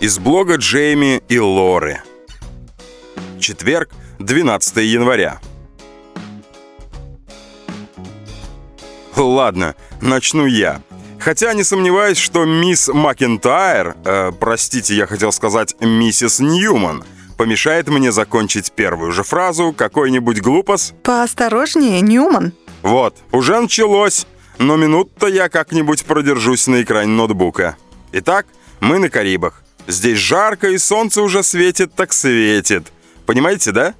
Из блога Джейми и Лоры. Четверг, 12 января. Ладно, начну я. Хотя не сомневаюсь, что мисс Макентайр, э, простите, я хотел сказать миссис Ньюман, помешает мне закончить первую же фразу какой-нибудь глупос. Поосторожнее, Ньюман. Вот, уже началось, но минут-то я как-нибудь продержусь на экране ноутбука. Итак, мы на Карибах. Здесь жарко, и солнце уже светит, так светит. Понимаете, да?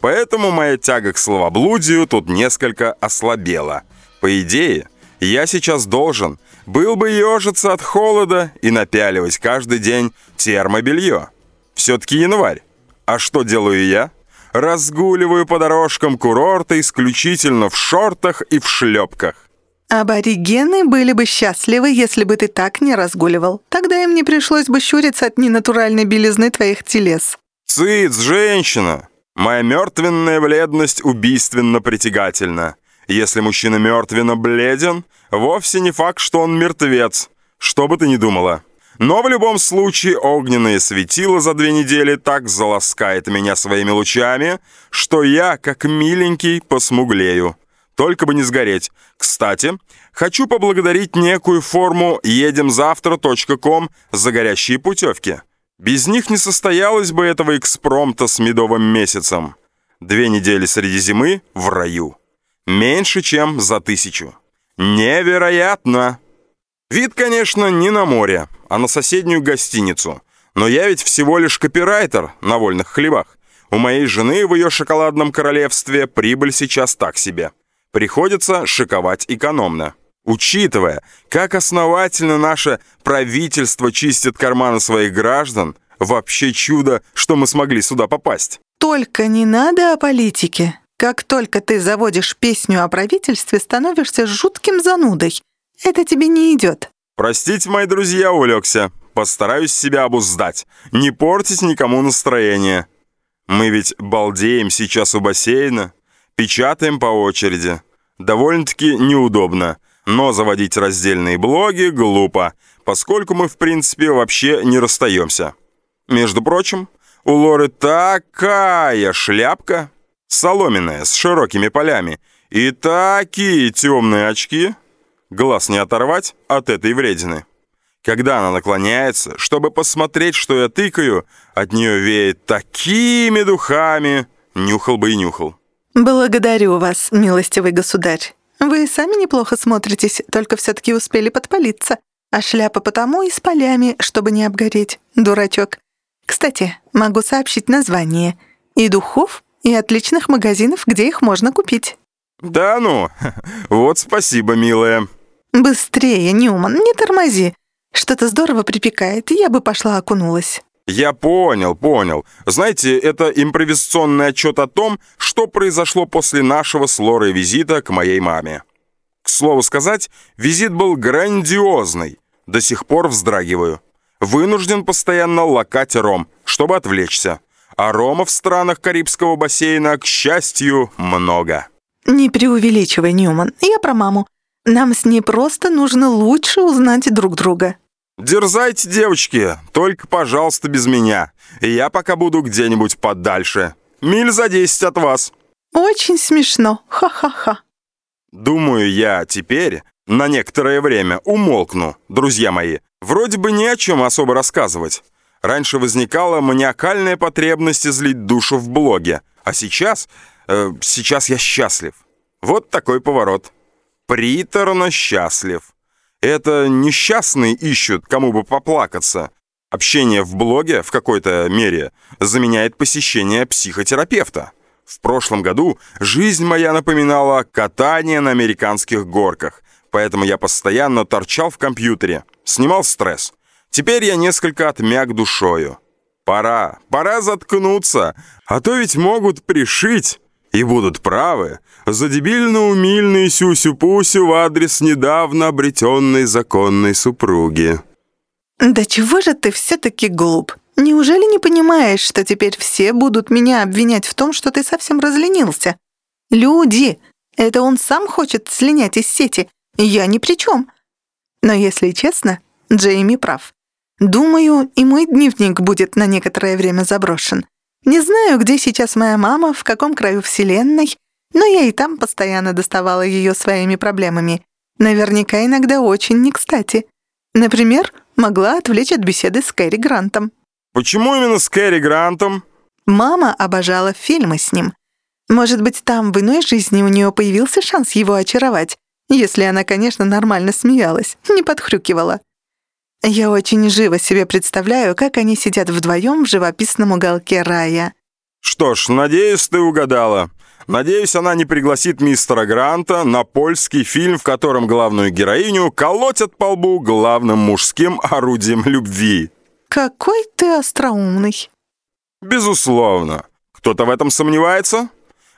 Поэтому моя тяга к словоблудию тут несколько ослабела. По идее, я сейчас должен был бы ежиться от холода и напяливать каждый день термобелье. Все-таки январь. А что делаю я? Разгуливаю по дорожкам курорта исключительно в шортах и в шлепках. Аборигены были бы счастливы, если бы ты так не разгуливал. Тогда им не пришлось бы щуриться от ненатуральной белизны твоих телес. Цыц, женщина! Моя мертвенная бледность убийственно притягательна. Если мужчина мертвенно бледен, вовсе не факт, что он мертвец, что бы ты ни думала. Но в любом случае огненное светило за две недели так заласкает меня своими лучами, что я, как миленький, посмуглею. Только бы не сгореть. Кстати, хочу поблагодарить некую форму едемзавтра.ком за горящие путевки. Без них не состоялось бы этого экспромта с медовым месяцем. Две недели среди зимы в раю. Меньше, чем за тысячу. Невероятно! Вид, конечно, не на море, а на соседнюю гостиницу. Но я ведь всего лишь копирайтер на вольных хлебах. У моей жены в ее шоколадном королевстве прибыль сейчас так себе. Приходится шиковать экономно. Учитывая, как основательно наше правительство чистит карманы своих граждан, вообще чудо, что мы смогли сюда попасть. Только не надо о политике. Как только ты заводишь песню о правительстве, становишься жутким занудой. Это тебе не идет. Простите, мои друзья, увлекся. Постараюсь себя обуздать. Не портить никому настроение. Мы ведь балдеем сейчас у бассейна. Печатаем по очереди. Довольно-таки неудобно. Но заводить раздельные блоги глупо, поскольку мы, в принципе, вообще не расстаемся. Между прочим, у Лоры такая шляпка, соломенная, с широкими полями, и такие темные очки, глаз не оторвать от этой вредины. Когда она наклоняется, чтобы посмотреть, что я тыкаю, от нее веет такими духами, нюхал бы и нюхал. Благодарю вас, милостивый государь. Вы сами неплохо смотритесь, только все-таки успели подпалиться. А шляпа потому и с полями, чтобы не обгореть, дурачок. Кстати, могу сообщить название. И духов, и отличных магазинов, где их можно купить. Да ну, вот спасибо, милая. Быстрее, Ньюман, не тормози. Что-то здорово припекает, я бы пошла окунулась. Я понял, понял. Знаете, это импровизационный отчет о том, что произошло после нашего с Лорой визита к моей маме. К слову сказать, визит был грандиозный. До сих пор вздрагиваю. Вынужден постоянно лакать ром, чтобы отвлечься а рома в странах Карибского бассейна, к счастью, много. Не преувеличивай, Ньюман, я про маму. Нам с ней просто нужно лучше узнать друг друга. Дерзайте, девочки, только, пожалуйста, без меня. Я пока буду где-нибудь подальше. Миль за десять от вас. Очень смешно, ха-ха-ха. Думаю, я теперь на некоторое время умолкну, друзья мои. Вроде бы не о чем особо рассказывать. Раньше возникала маниакальная потребность излить душу в блоге, а сейчас... Э, сейчас я счастлив. Вот такой поворот. Приторно счастлив. Это несчастные ищут, кому бы поплакаться. Общение в блоге в какой-то мере заменяет посещение психотерапевта. В прошлом году жизнь моя напоминала катание на американских горках, поэтому я постоянно торчал в компьютере, снимал стресс. Теперь я несколько отмяк душою. Пора, пора заткнуться, а то ведь могут пришить, и будут правы, за дебильно-умильный сюсю-пусю в адрес недавно обретенной законной супруги. Да чего же ты все-таки глуп? Неужели не понимаешь, что теперь все будут меня обвинять в том, что ты совсем разленился? Люди! Это он сам хочет слинять из сети, я ни при чем. Но если честно, Джейми прав. Думаю, и мой дневник будет на некоторое время заброшен. Не знаю, где сейчас моя мама, в каком краю Вселенной, но я и там постоянно доставала ее своими проблемами. Наверняка иногда очень не кстати. Например, могла отвлечь от беседы с Кэрри Грантом. Почему именно с Кэрри Грантом? Мама обожала фильмы с ним. Может быть, там в иной жизни у нее появился шанс его очаровать, если она, конечно, нормально смеялась, не подхрюкивала. Я очень живо себе представляю, как они сидят вдвоем в живописном уголке рая. Что ж, надеюсь, ты угадала. Надеюсь, она не пригласит мистера Гранта на польский фильм, в котором главную героиню колотят по лбу главным мужским орудием любви. Какой ты остроумный. Безусловно. Кто-то в этом сомневается?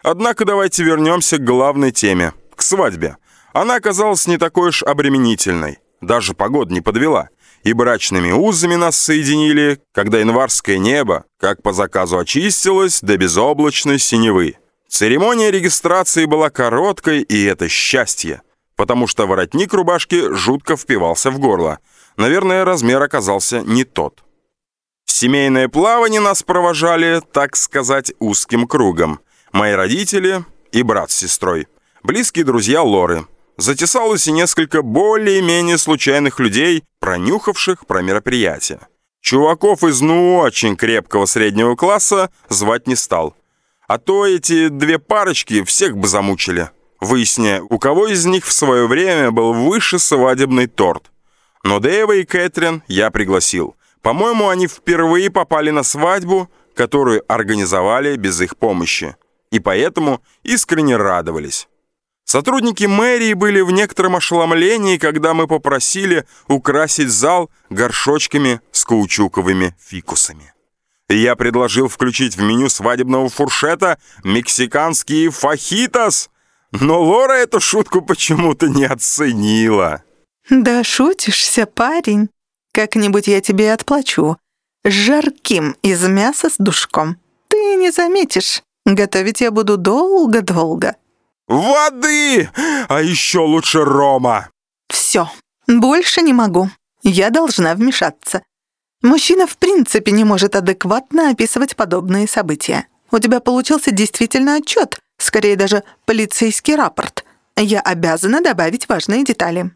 Однако давайте вернемся к главной теме, к свадьбе. Она оказалась не такой уж обременительной. Даже погода не подвела и брачными узами нас соединили, когда январское небо, как по заказу, очистилось до безоблачной синевы. Церемония регистрации была короткой, и это счастье, потому что воротник рубашки жутко впивался в горло. Наверное, размер оказался не тот. В семейное плавание нас провожали, так сказать, узким кругом. Мои родители и брат с сестрой. Близкие друзья Лоры – затесалось и несколько более-менее случайных людей, пронюхавших про мероприятие. Чуваков из ну очень крепкого среднего класса звать не стал. А то эти две парочки всех бы замучили, выясняя, у кого из них в свое время был выше свадебный торт. Но Дэйва и Кэтрин я пригласил. По-моему, они впервые попали на свадьбу, которую организовали без их помощи. И поэтому искренне радовались. Сотрудники мэрии были в некотором ошеломлении, когда мы попросили украсить зал горшочками с каучуковыми фикусами. Я предложил включить в меню свадебного фуршета мексиканские фахитос, но Лора эту шутку почему-то не оценила. «Да шутишься, парень. Как-нибудь я тебе отплачу. Жарким из мяса с душком. Ты не заметишь. Готовить я буду долго-долго». «Воды! А еще лучше рома!» «Все, больше не могу. Я должна вмешаться. Мужчина в принципе не может адекватно описывать подобные события. У тебя получился действительно отчет, скорее даже полицейский рапорт. Я обязана добавить важные детали».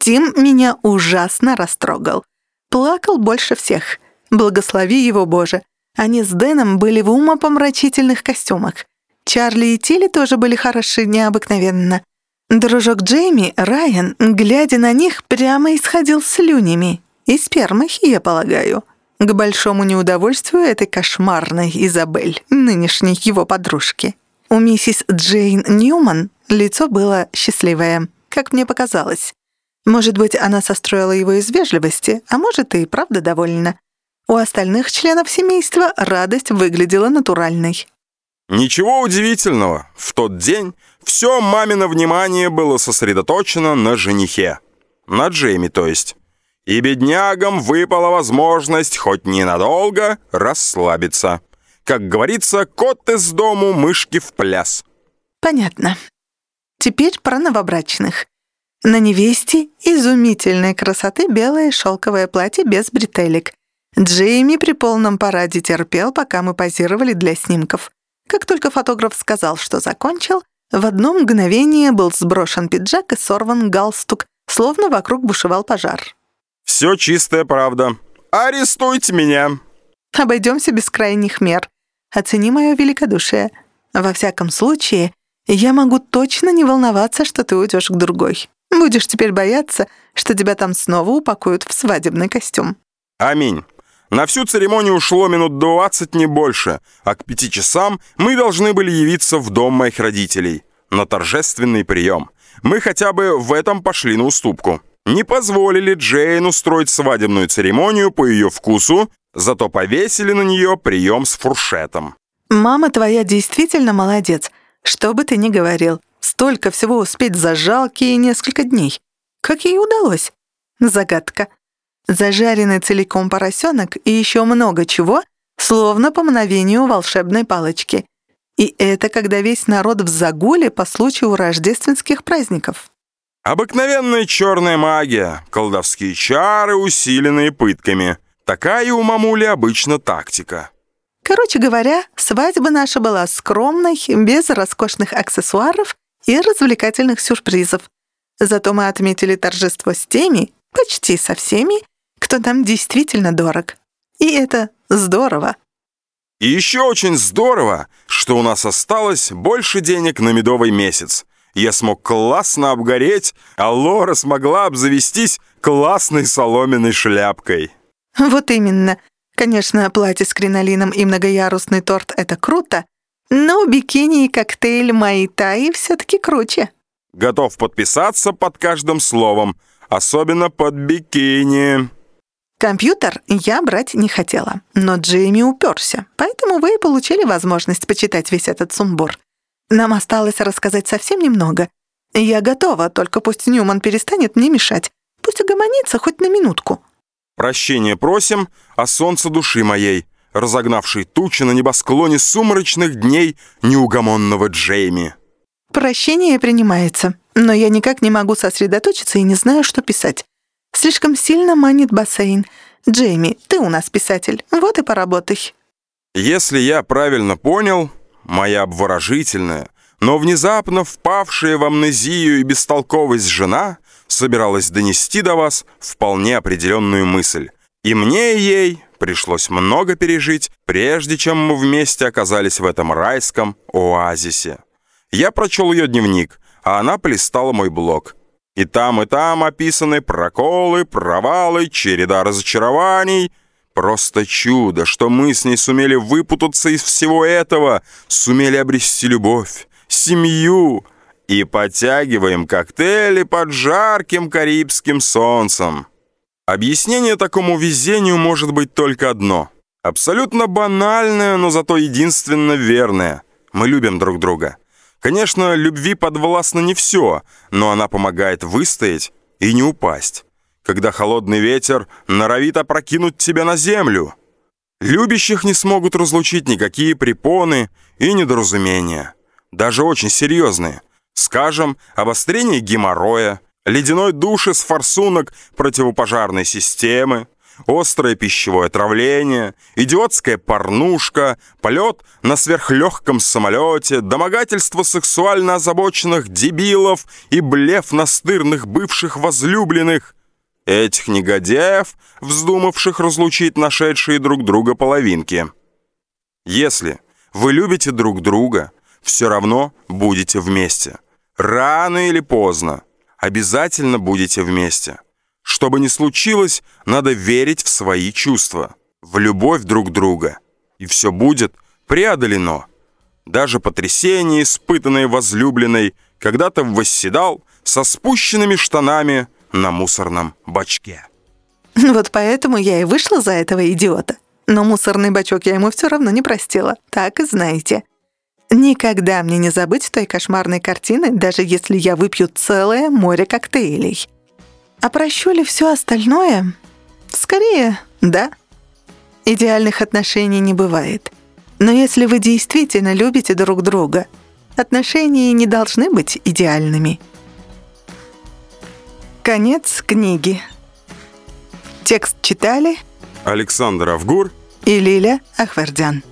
Тим меня ужасно растрогал. Плакал больше всех. Благослови его, Боже. Они с Дэном были в умопомрачительных костюмах. Чарли и Тилли тоже были хороши необыкновенно. Дружок Джейми, Райан, глядя на них, прямо исходил слюнями. И спермой, я полагаю. К большому неудовольствию этой кошмарной Изабель, нынешней его подружки. У миссис Джейн Ньюман лицо было счастливое, как мне показалось. Может быть, она состроила его из вежливости, а может, и правда довольна. У остальных членов семейства радость выглядела натуральной. Ничего удивительного, в тот день все мамино внимание было сосредоточено на женихе. На Джейми, то есть. И беднягам выпала возможность хоть ненадолго расслабиться. Как говорится, кот из дому, мышки в пляс. Понятно. Теперь про новобрачных. На невесте изумительной красоты белое шелковое платье без бретелек. Джейми при полном параде терпел, пока мы позировали для снимков. Как только фотограф сказал, что закончил, в одно мгновение был сброшен пиджак и сорван галстук, словно вокруг бушевал пожар. «Все чистая правда. Арестуйте меня!» «Обойдемся без крайних мер. Оцени мое великодушие. Во всяком случае, я могу точно не волноваться, что ты уйдешь к другой. Будешь теперь бояться, что тебя там снова упакуют в свадебный костюм». «Аминь. На всю церемонию ушло минут двадцать, не больше, а к пяти часам мы должны были явиться в дом моих родителей на торжественный прием. Мы хотя бы в этом пошли на уступку. Не позволили Джейн устроить свадебную церемонию по ее вкусу, зато повесили на нее прием с фуршетом. «Мама твоя действительно молодец, что бы ты ни говорил. Столько всего успеть за жалкие несколько дней. Как ей удалось? Загадка зажаренный целиком поросенок и еще много чего, словно по мгновению волшебной палочки. И это когда весь народ в загуле по случаю рождественских праздников. Обыкновенная черная магия, колдовские чары, усиленные пытками. Такая у мамули обычно тактика. Короче говоря, свадьба наша была скромной, без роскошных аксессуаров и развлекательных сюрпризов. Зато мы отметили торжество с теми, почти со всеми, кто нам действительно дорог. И это здорово. И еще очень здорово, что у нас осталось больше денег на медовый месяц. Я смог классно обгореть, а Лора смогла обзавестись классной соломенной шляпкой. Вот именно. Конечно, платье с кринолином и многоярусный торт — это круто, но бикини и коктейль Майтай все-таки круче. Готов подписаться под каждым словом, особенно под бикини. Компьютер я брать не хотела, но Джейми уперся, поэтому вы получили возможность почитать весь этот сумбур. Нам осталось рассказать совсем немного. Я готова, только пусть Ньюман перестанет мне мешать. Пусть угомонится хоть на минутку. Прощение просим о солнце души моей, разогнавшей тучи на небосклоне сумрачных дней неугомонного Джейми. Прощение принимается, но я никак не могу сосредоточиться и не знаю, что писать. Слишком сильно манит бассейн. Джейми, ты у нас писатель, вот и поработай. Если я правильно понял, моя обворожительная, но внезапно впавшая в амнезию и бестолковость жена собиралась донести до вас вполне определенную мысль. И мне и ей пришлось много пережить, прежде чем мы вместе оказались в этом райском оазисе. Я прочел ее дневник, а она полистала мой блог. И там, и там описаны проколы, провалы, череда разочарований. Просто чудо, что мы с ней сумели выпутаться из всего этого, сумели обрести любовь, семью и подтягиваем коктейли под жарким карибским солнцем. Объяснение такому везению может быть только одно. Абсолютно банальное, но зато единственно верное. Мы любим друг друга. Конечно, любви подвластно не все, но она помогает выстоять и не упасть, когда холодный ветер норовит опрокинуть тебя на землю. Любящих не смогут разлучить никакие препоны и недоразумения, даже очень серьезные. Скажем, обострение геморроя, ледяной душ из форсунок противопожарной системы, острое пищевое отравление, идиотская порнушка, полет на сверхлегком самолете, домогательство сексуально озабоченных дебилов и блеф настырных бывших возлюбленных. Этих негодяев, вздумавших разлучить нашедшие друг друга половинки. Если вы любите друг друга, все равно будете вместе. Рано или поздно обязательно будете вместе. Что бы ни случилось, надо верить в свои чувства, в любовь друг друга. И все будет преодолено. Даже потрясение, испытанное возлюбленной, когда-то восседал со спущенными штанами на мусорном бачке. Вот поэтому я и вышла за этого идиота. Но мусорный бачок я ему все равно не простила. Так и знаете. Никогда мне не забыть той кошмарной картины, даже если я выпью целое море коктейлей. А прощу ли все остальное? Скорее, да. Идеальных отношений не бывает. Но если вы действительно любите друг друга, отношения не должны быть идеальными. Конец книги. Текст читали Александр Авгур и Лиля Ахвердян.